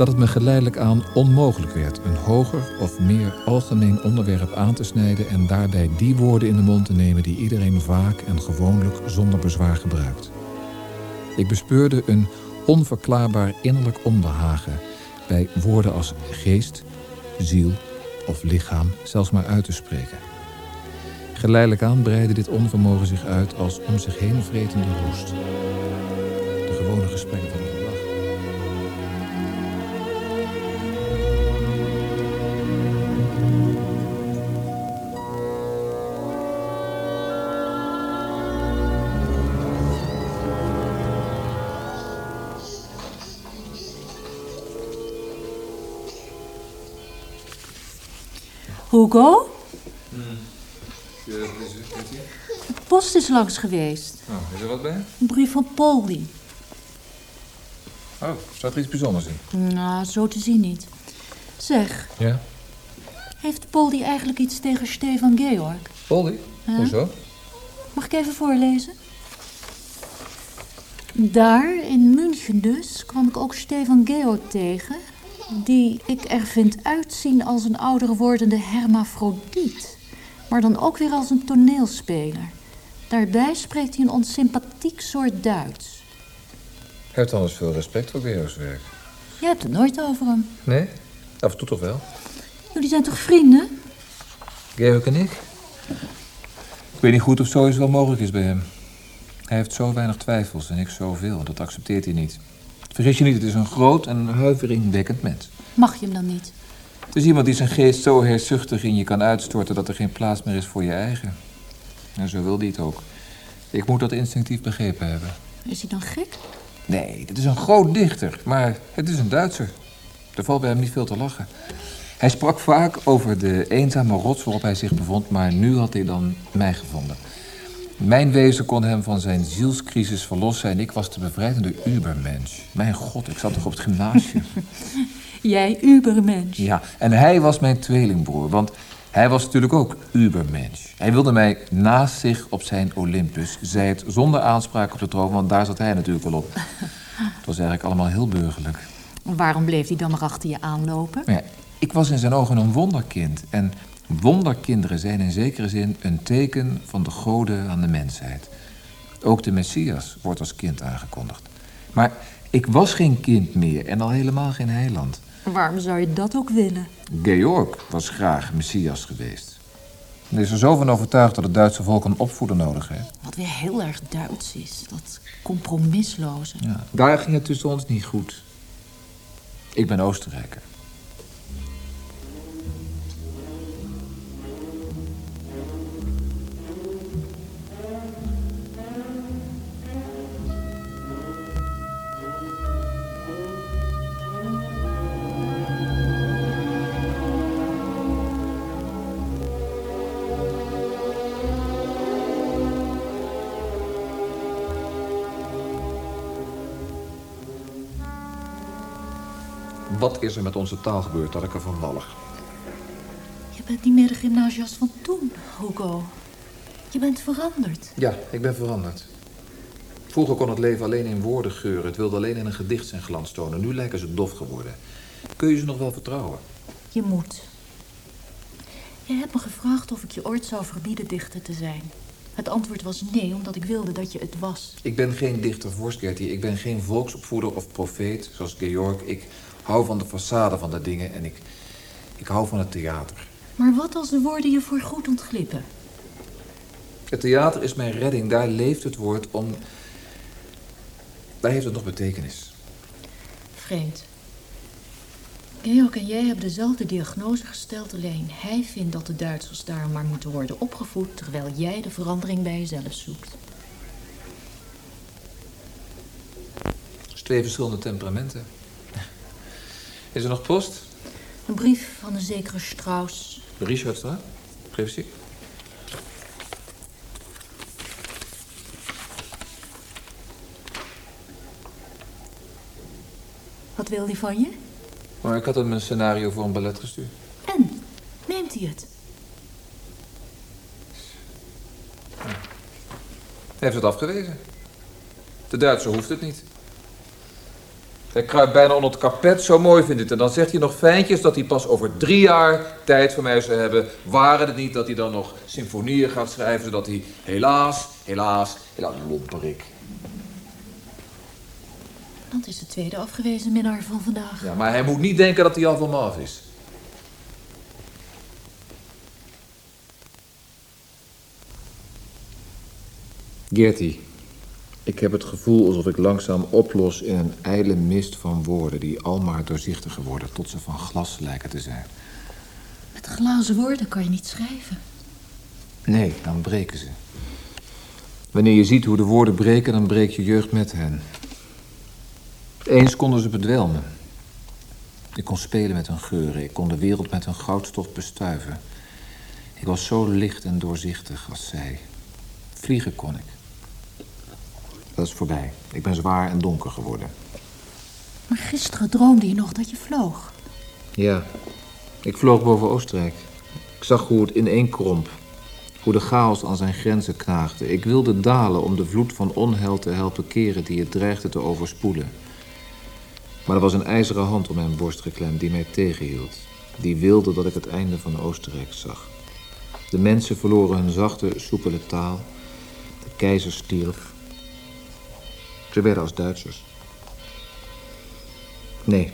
dat het me geleidelijk aan onmogelijk werd een hoger of meer algemeen onderwerp aan te snijden en daarbij die woorden in de mond te nemen die iedereen vaak en gewoonlijk zonder bezwaar gebruikt. Ik bespeurde een onverklaarbaar innerlijk onbehagen bij woorden als geest, ziel of lichaam zelfs maar uit te spreken. Geleidelijk aan breidde dit onvermogen zich uit als om zich heen vretende roest. De gewone gesprekken van is het De post is langs geweest. Oh, is er wat bij? Een brief van Polly. Oh, staat er iets bijzonders in? Nou, zo te zien niet. Zeg, Ja? heeft Polly eigenlijk iets tegen Stefan Georg? Polly? Ja. Hoezo? Mag ik even voorlezen? Daar, in München dus, kwam ik ook Stefan Georg tegen... die ik er vind uitzien als een ouder wordende hermafrodiet... maar dan ook weer als een toneelspeler. Daarbij spreekt hij een onsympathiek soort Duits. Hij heeft anders veel respect voor Georgs werk. Je hebt het nooit over hem. Nee? Af en toe toch wel? Jullie zijn toch vrienden? Georg en ik? Ik weet niet goed of zoiets wel mogelijk is bij hem. Hij heeft zo weinig twijfels en ik zoveel. Dat accepteert hij niet. Vergis je niet, het is een groot en huiveringwekkend mens. Mag je hem dan niet? Het is iemand die zijn geest zo heerzuchtig in je kan uitstorten... dat er geen plaats meer is voor je eigen. En zo wil hij het ook. Ik moet dat instinctief begrepen hebben. Is hij dan gek? Nee, dit is een groot dichter, maar het is een Duitser. Er valt bij hem niet veel te lachen. Hij sprak vaak over de eenzame rots waarop hij zich bevond... maar nu had hij dan mij gevonden. Mijn wezen kon hem van zijn zielscrisis verlossen... en ik was de bevrijdende ubermensch. Mijn god, ik zat toch op het gymnasium. Jij ubermensch. Ja, en hij was mijn tweelingbroer, want hij was natuurlijk ook ubermensch. Hij wilde mij naast zich op zijn Olympus, zij het zonder aanspraak op de troon, want daar zat hij natuurlijk wel op. Het was eigenlijk allemaal heel burgerlijk. Waarom bleef hij dan maar achter je aanlopen? Ja, ik was in zijn ogen een wonderkind. En wonderkinderen zijn in zekere zin een teken van de goden aan de mensheid. Ook de Messias wordt als kind aangekondigd. Maar ik was geen kind meer en al helemaal geen heiland. Waarom zou je dat ook willen? Georg was graag Messias geweest. Hij is er zo van overtuigd dat het Duitse volk een opvoeder nodig heeft. Wat weer heel erg Duits is. Dat compromisloze. Ja, daar ging het tussen ons niet goed. Ik ben Oostenrijker. Er met onze taal gebeurd dat ik er van wallig? Je bent niet meer de gymnasiast van toen, Hugo. Je bent veranderd. Ja, ik ben veranderd. Vroeger kon het leven alleen in woorden geuren. Het wilde alleen in een gedicht zijn glans tonen. Nu lijken ze dof geworden. Kun je ze nog wel vertrouwen? Je moet. Je hebt me gevraagd of ik je ooit zou verbieden dichter te zijn. Het antwoord was nee, omdat ik wilde dat je het was. Ik ben geen dichter vorst, Gertie. Ik ben geen volksopvoeder of profeet, zoals Georg. Ik hou van de façade van de dingen en ik, ik hou van het theater. Maar wat als de woorden je voor goed ontglippen? Het theater is mijn redding. Daar leeft het woord om... Daar heeft het nog betekenis. Vreemd. Georg en jij hebben dezelfde diagnose gesteld, alleen hij vindt dat de Duitsers daarom maar moeten worden opgevoed, terwijl jij de verandering bij jezelf zoekt. Twee verschillende temperamenten. Is er nog post? Een brief van een zekere Strauss. Richardstraat? Hier. Wat wil hij van je? Maar ik had hem een scenario voor een ballet gestuurd. En? Neemt hij het? heeft het afgewezen. De Duitser hoeft het niet. Hij kruipt bijna onder het kapet, zo mooi vindt het. En dan zegt hij nog fijntjes dat hij pas over drie jaar tijd voor mij zou hebben. Waren het niet dat hij dan nog symfonieën gaat schrijven, zodat hij helaas, helaas, helaas, lomperik. Dat is de tweede afgewezen minnaar van vandaag. Ja, maar hij moet niet denken dat hij al van me af is. Gertie, ik heb het gevoel alsof ik langzaam oplos in een ijle mist van woorden... die almaar doorzichtiger worden tot ze van glas lijken te zijn. Met glazen woorden kan je niet schrijven. Nee, dan breken ze. Wanneer je ziet hoe de woorden breken, dan breekt je jeugd met hen. Eens konden ze bedwelmen. Ik kon spelen met hun geuren. Ik kon de wereld met hun goudstof bestuiven. Ik was zo licht en doorzichtig als zij. Vliegen kon ik. Dat is voorbij. Ik ben zwaar en donker geworden. Maar gisteren droomde je nog dat je vloog. Ja, ik vloog boven Oostenrijk. Ik zag hoe het ineenkromp. Hoe de chaos aan zijn grenzen knaagde. Ik wilde dalen om de vloed van onheil te helpen keren die het dreigde te overspoelen. Maar er was een ijzeren hand om mijn borst geklemd die mij tegenhield. Die wilde dat ik het einde van Oostenrijk zag. De mensen verloren hun zachte, soepele taal. De keizer stierf. Werden als Duitsers. Nee,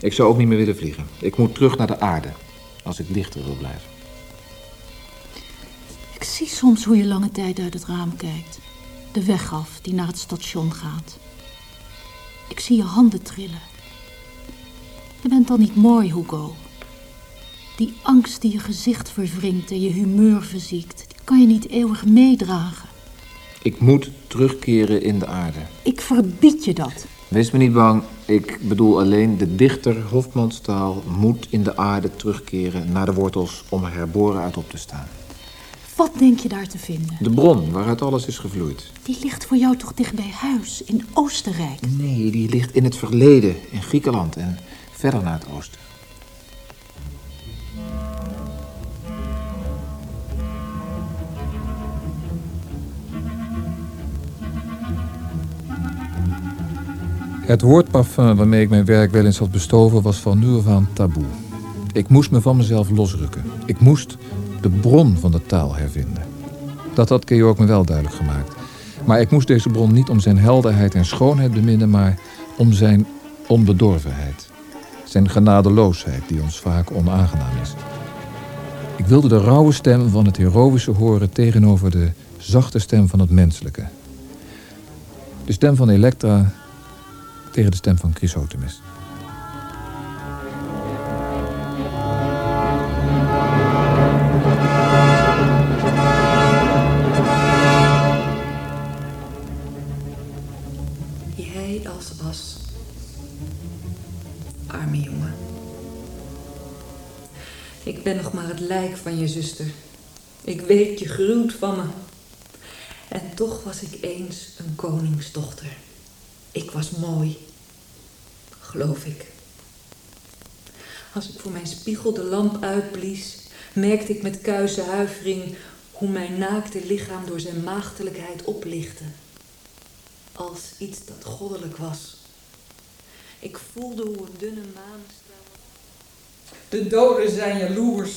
ik zou ook niet meer willen vliegen. Ik moet terug naar de aarde, als ik dichter wil blijven. Ik zie soms hoe je lange tijd uit het raam kijkt. De weg af die naar het station gaat. Ik zie je handen trillen. Je bent dan niet mooi, Hugo. Die angst die je gezicht verwringt en je humeur verziekt, die kan je niet eeuwig meedragen. Ik moet terugkeren in de aarde. Ik verbied je dat. Wees me niet bang. Ik bedoel alleen de dichter Hofmanstaal moet in de aarde terugkeren naar de wortels om er herboren uit op te staan. Wat denk je daar te vinden? De bron waaruit alles is gevloeid. Die ligt voor jou toch dicht bij huis, in Oostenrijk? Nee, die ligt in het verleden, in Griekenland en verder naar het oosten. Het woordparfum waarmee ik mijn werk wel eens had bestoven was van nu af aan taboe. Ik moest me van mezelf losrukken. Ik moest de bron van de taal hervinden. Dat had Georg me wel duidelijk gemaakt. Maar ik moest deze bron niet om zijn helderheid en schoonheid beminnen, maar om zijn onbedorvenheid. Zijn genadeloosheid, die ons vaak onaangenaam is. Ik wilde de rauwe stem van het heroïsche horen tegenover de zachte stem van het menselijke. De stem van Elektra tegen de stem van Chrysotemis. Jij als as. Arme jongen. Ik ben nog maar het lijk van je zuster. Ik weet, je gruwt van me. En toch was ik eens een koningsdochter. Ik was mooi. Geloof ik. Als ik voor mijn spiegel de lamp uitblies, merkte ik met kuise huivering hoe mijn naakte lichaam door zijn maagdelijkheid oplichtte. Als iets dat goddelijk was. Ik voelde hoe een dunne maanstraal. De doden zijn jaloers.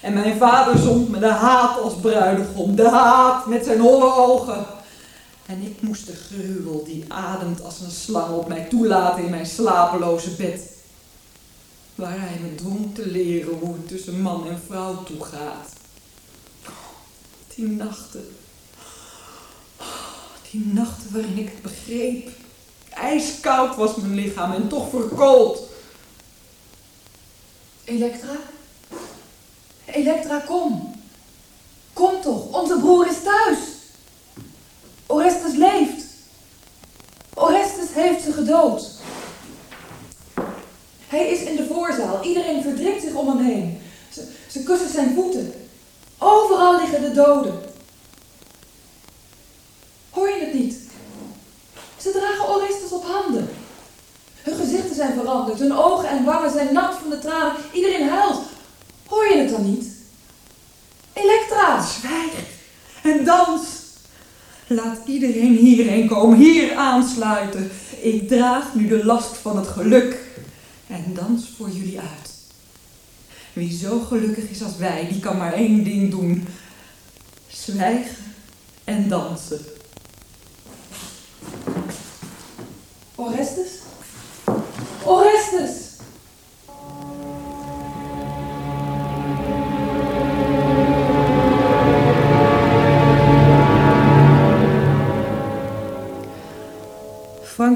En mijn vader zond me de haat als bruidegom. De haat met zijn holle ogen. En ik moest de gruwel die ademt als een slang op mij toelaten in mijn slapeloze bed. Waar hij me dwong te leren hoe het tussen man en vrouw toegaat. Die nachten. Die nachten waarin ik het begreep. Ijskoud was mijn lichaam en toch verkoold. Elektra? Elektra, kom. Kom toch, onze broer is thuis. Orestes leeft. Orestes heeft ze gedood. Hij is in de voorzaal. Iedereen verdringt zich om hem heen. Ze, ze kussen zijn voeten. Overal liggen de doden. Hoor je het niet? Ze dragen Orestes op handen. Hun gezichten zijn veranderd. Hun ogen en wangen zijn nat van de tranen. Iedereen huilt. Hoor je het dan niet? Elektra! Zwijg en dans. Laat iedereen hierheen komen, hier aansluiten. Ik draag nu de last van het geluk en dans voor jullie uit. Wie zo gelukkig is als wij, die kan maar één ding doen. Zwijgen en dansen. Orestes? Orestes!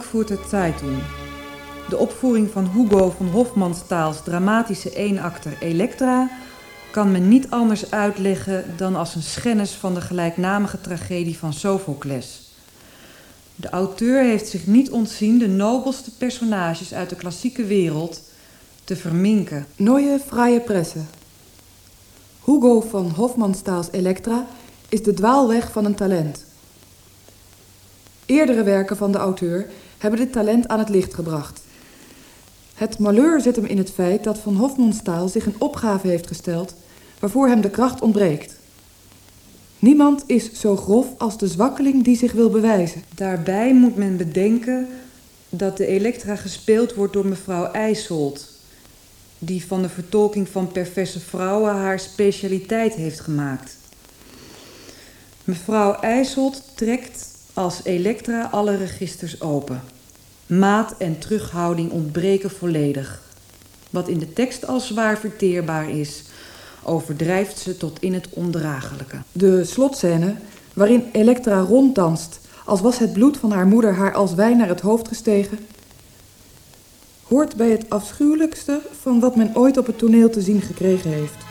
Frankfurter Zeitung. De opvoering van Hugo van Hofmannsthals dramatische eenakter Elektra kan men niet anders uitleggen dan als een schennis van de gelijknamige tragedie van Sophocles. De auteur heeft zich niet ontzien de nobelste personages uit de klassieke wereld te verminken. Neue Freie Presse. Hugo van Hofmannsthals Elektra is de dwaalweg van een talent. Eerdere werken van de auteur hebben dit talent aan het licht gebracht. Het malheur zit hem in het feit dat Van Hofmannsthal zich een opgave heeft gesteld waarvoor hem de kracht ontbreekt. Niemand is zo grof als de zwakkeling die zich wil bewijzen. Daarbij moet men bedenken dat de Elektra gespeeld wordt door mevrouw IJsselt, die van de vertolking van perverse vrouwen haar specialiteit heeft gemaakt. Mevrouw IJsselt trekt als Elektra alle registers open. Maat en terughouding ontbreken volledig. Wat in de tekst al zwaar verteerbaar is, overdrijft ze tot in het ondraaglijke. De slotscène, waarin Elektra ronddanst, als was het bloed van haar moeder haar als wijn naar het hoofd gestegen, hoort bij het afschuwelijkste van wat men ooit op het toneel te zien gekregen heeft.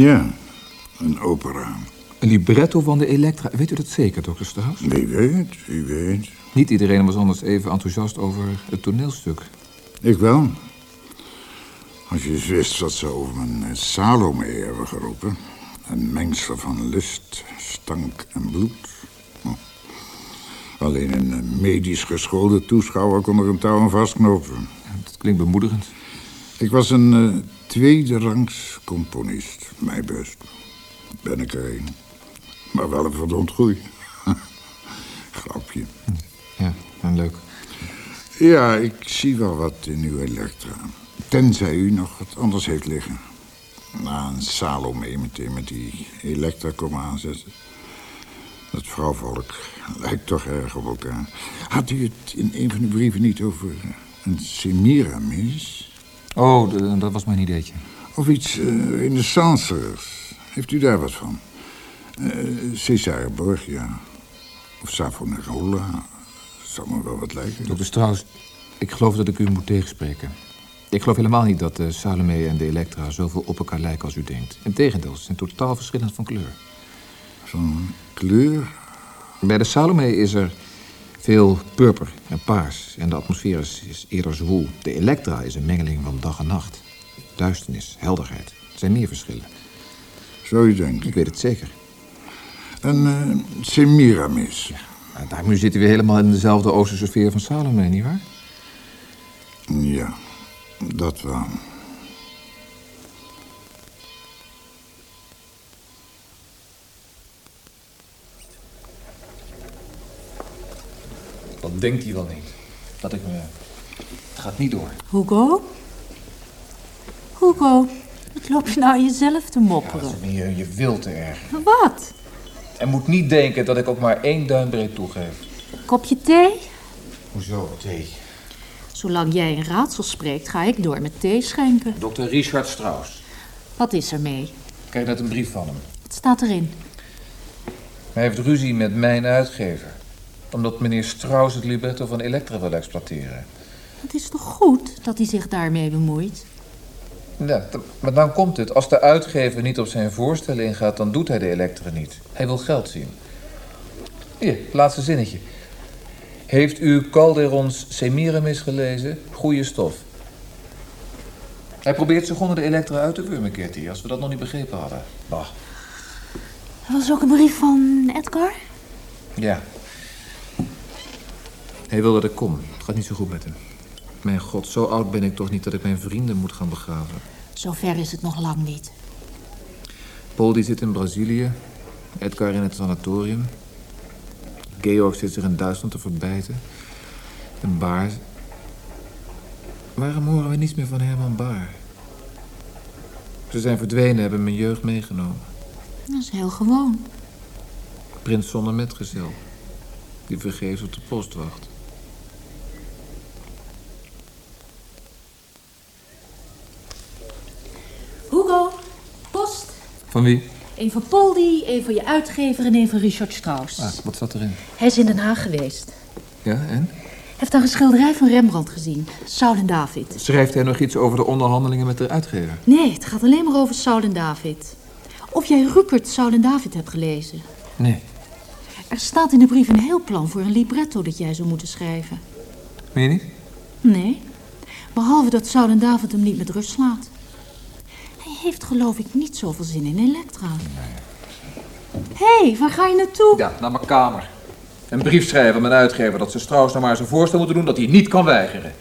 Ja, een opera. Een libretto van de Elektra. Weet u dat zeker, dokter Strauss? Wie weet, wie weet. Niet iedereen was anders even enthousiast over het toneelstuk. Ik wel. Als je eens wist wat ze over mijn eh, Salome hebben geroepen. Een mengsel van lust, stank en bloed. Hm. Alleen een eh, medisch geschoolde toeschouwer kon er een touw aan vastknopen. Dat klinkt bemoedigend. Ik was een uh, tweederangs componist, mijn best. Ben ik er een. Maar wel een verdomd goeie. Grapje. Ja, en leuk. Ja, ik zie wel wat in uw Elektra. Tenzij u nog wat anders heeft liggen. Na een Salome meteen met die Elektra komen aanzetten. Dat vrouwvolk lijkt toch erg op elkaar. Had u het in een van uw brieven niet over een Semiramis? Oh, de- dat was mijn ideetje. Of iets uh, renaissancers. Heeft u daar wat van? Uh, Cesare Borgia. Of Savonarola. Zou me wel wat lijken. Dokter Strauss, ik geloof dat ik u moet tegenspreken. Ik geloof helemaal niet dat de Salome en de Elektra zoveel op elkaar lijken als u denkt. Integendeel, ze zijn totaal verschillend van kleur. Van kleur? Bij de Salome is er veel purper en paars en de atmosfeer is, is eerder zwoel. De Elektra is een mengeling van dag en nacht. Duisternis, helderheid. Er zijn meer verschillen. Zou je denken? Ik weet het zeker. Een uh, Semiramis. Ja, daarmee zitten we helemaal in dezelfde Oosterse sfeer van Salome, nietwaar? Ja, dat wel. Wat denkt hij wel niet? Dat ik me... Het gaat niet door. Hugo? Hugo, wat loop je nou jezelf te mopperen? Ja, je, je wilt te erg. Wat? En moet niet denken dat ik ook maar één duimbreed toegeef. Kopje thee? Hoezo thee? Zolang jij een raadsel spreekt, ga ik door met thee schenken. Dr. Richard Strauss. Wat is er mee? Ik krijg net een brief van hem. Wat staat erin? Hij heeft ruzie met mijn uitgever. Omdat meneer Strauss het libretto van Elektra wil exploiteren. Het is toch goed dat hij zich daarmee bemoeit? Ja, maar dan komt het. Als de uitgever niet op zijn voorstellen ingaat, dan doet hij de Elektra niet. Hij wil geld zien. Hier, laatste zinnetje. Heeft u Calderons Semiramis gelezen? Goeie stof. Hij probeert zich onder de elektra uit te wurmen, Kitty, als we dat nog niet begrepen hadden. Bah. Er was ook een brief van Edgar. Ja. Hij wil dat ik kom. Het gaat niet zo goed met hem. Mijn god, zo oud ben ik toch niet dat ik mijn vrienden moet gaan begraven. Zover is het nog lang niet. Paul die zit in Brazilië. Edgar in het sanatorium. Georg zit zich in Duitsland te verbijten. En Baar... Waarom horen we niets meer van Herman Baar? Ze zijn verdwenen, hebben mijn jeugd meegenomen. Dat is heel gewoon. Prins zonder metgezel. Die vergeefs op de post wacht. Hugo, post. Van wie? Eén van Poldi, één van je uitgever en één van Richard Strauss. Ah, wat zat erin? Hij is in Den Haag geweest. Ja, en? Hij heeft daar een schilderij van Rembrandt gezien. Saul en David. Schrijft hij nog iets over de onderhandelingen met de uitgever? Nee, het gaat alleen maar over Saul en David. Of jij Rupert Saul en David hebt gelezen. Nee. Er staat in de brief een heel plan voor een libretto dat jij zou moeten schrijven. Meen je niet? Nee. Behalve dat Saul en David hem niet met rust slaat. Heeft geloof ik niet zoveel zin in Elektra. Hé, hey, waar ga je naartoe? Ja, naar mijn kamer. Een brief schrijven aan mijn uitgever dat ze Strauss nou maar zijn voorstel moeten doen dat hij niet kan weigeren.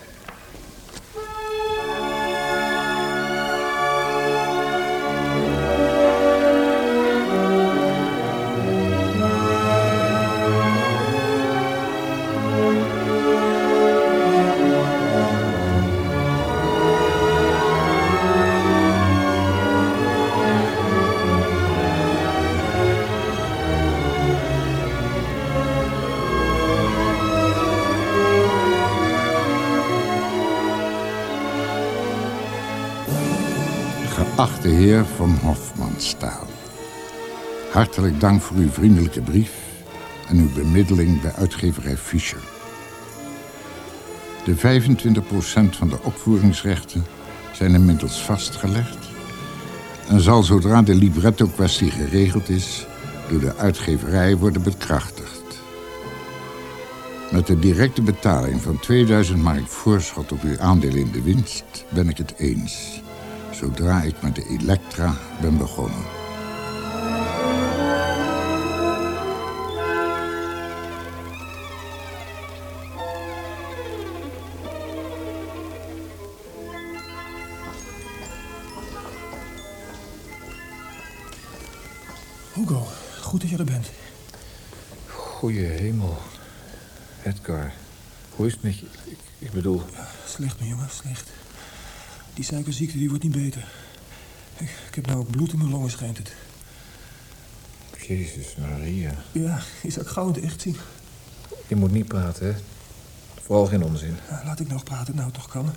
Hartelijk dank voor uw vriendelijke brief en uw bemiddeling bij uitgeverij Fischer. De 25% van de opvoeringsrechten zijn inmiddels vastgelegd en zal zodra de libretto-kwestie geregeld is door de uitgeverij worden bekrachtigd. Met de directe betaling van 2000 mark voorschot op uw aandeel in de winst ben ik het eens zodra ik met de Elektra ben begonnen. Hugo, goed dat je er bent. Goeie hemel. Edgar, hoe is het met je? Ik, ik bedoel... Slecht, mijn jongen, slecht. Die suikerziekte die wordt niet beter. Ik, ik heb nou ook bloed in mijn longen, schijnt het. Jezus Maria. Ja, ik gauw in het echt zien. Je moet niet praten, hè? Vooral geen onzin. Ja, laat ik nog praten, nou toch kan.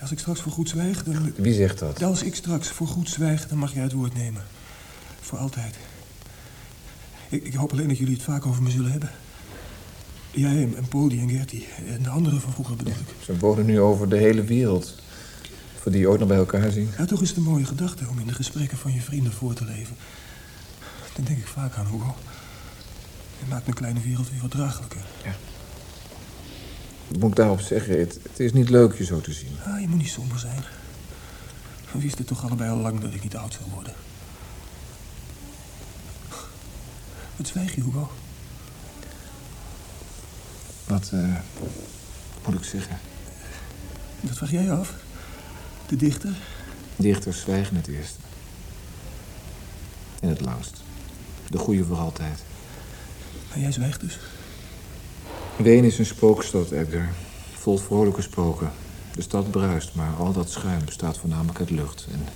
Als ik straks voor goed zwijg, dan... Wie zegt dat? Als ik straks voor goed zwijg, dan mag jij het woord nemen. Voor altijd. Ik, ik hoop alleen dat jullie het vaak over me zullen hebben. Jij en, en en Gertie. En de anderen van vroeger bedoel ik. Ze wonen nu over de hele wereld. Voor die je ooit nog bij elkaar zien. Ja, toch is het een mooie gedachte om in de gesprekken van je vrienden voor te leven. Dan denk ik vaak aan, Hugo. Het maakt mijn kleine wereld weer wat draaglijker. Ja. Wat moet ik daarop zeggen? Het, het is niet leuk je zo te zien. Ah, je moet niet somber zijn. We wisten toch allebei al lang dat ik niet oud zou worden. Wat zwijg je, Hugo? Wat uh, moet ik zeggen? Dat vraag jij af? De dichter? Dichters zwijgen het eerst. En het langst. De goede voor altijd. En jij zwijgt dus? Ween is een spookstad, Edgar. Vol vrolijke spoken. De stad bruist, maar al dat schuim bestaat voornamelijk uit lucht. En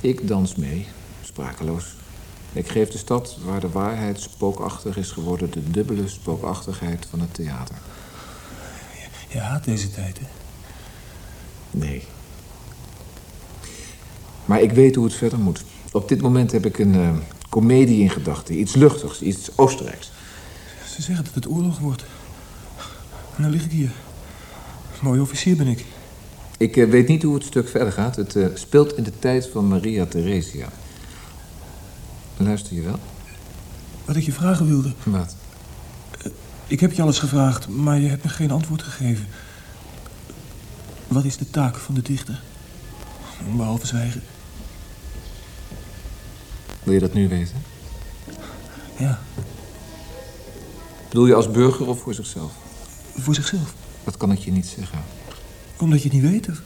ik dans mee, sprakeloos. Ik geef de stad waar de waarheid spookachtig is geworden... de dubbele spookachtigheid van het theater. Je haat deze tijd, hè? Nee. Maar ik weet hoe het verder moet. Op dit moment heb ik een uh, komedie in gedachten. Iets luchtigs, iets Oostenrijks. Ze zeggen dat het oorlog wordt. En dan lig ik hier. Mooi officier ben ik. Ik uh, weet niet hoe het stuk verder gaat. Het uh, speelt in de tijd van Maria Theresia. Luister je wel? Wat ik je vragen wilde. Wat? Ik heb je alles gevraagd, maar je hebt me geen antwoord gegeven. Wat is de taak van de dichter? Behalve zwijgen. Wil je dat nu weten? Ja. Bedoel je als burger of voor zichzelf? Voor zichzelf. Dat kan ik je niet zeggen. Omdat je het niet weet? Of,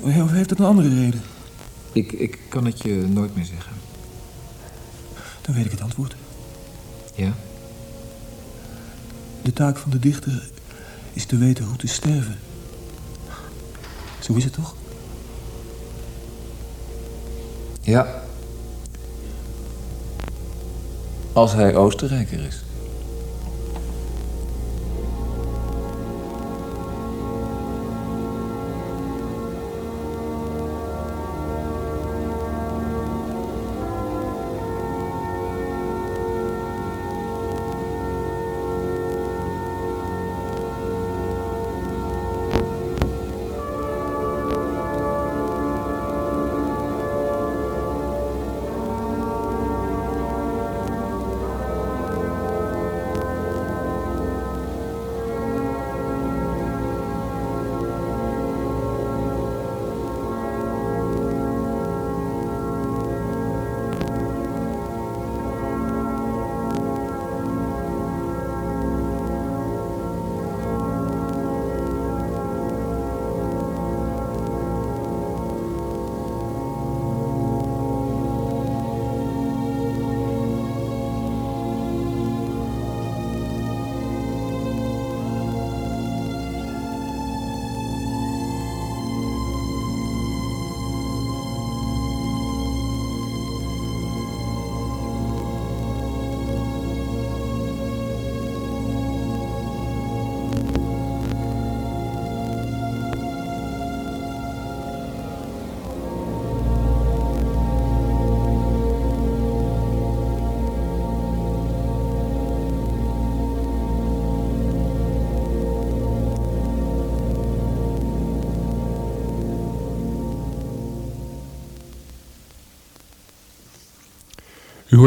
of heeft het een andere reden? Ik, ik kan het je nooit meer zeggen. Dan weet ik het antwoord. Ja? De taak van de dichter is te weten hoe te sterven. Zo is het toch? Ja. Als hij Oostenrijker is.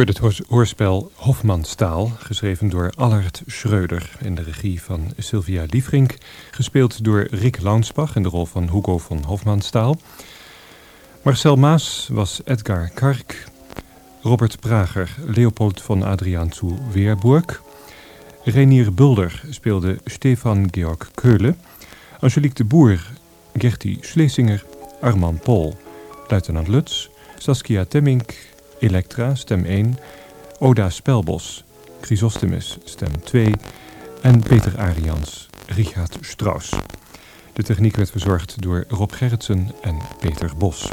Het hoorspel Hofmanstaal, geschreven door Allard Schreuder in de regie van Sylvia Liefrink, gespeeld door Rick Launsbach in de rol van Hugo van Hofmanstaal. Marcel Maas was Edgar Kark, Robert Prager Leopold von Adriaan zu Weerburg, Renier Bulder speelde Stefan Georg Keulen, Angelique de Boer Gertie Schlesinger, Armand Pol, luitenant Lutz, Saskia Temmink, Elektra, stem 1, Oda Spelbos, Chrysostomus, stem 2 en Peter Arians, Richard Strauss. De techniek werd verzorgd door Rob Gerritsen en Peter Bos.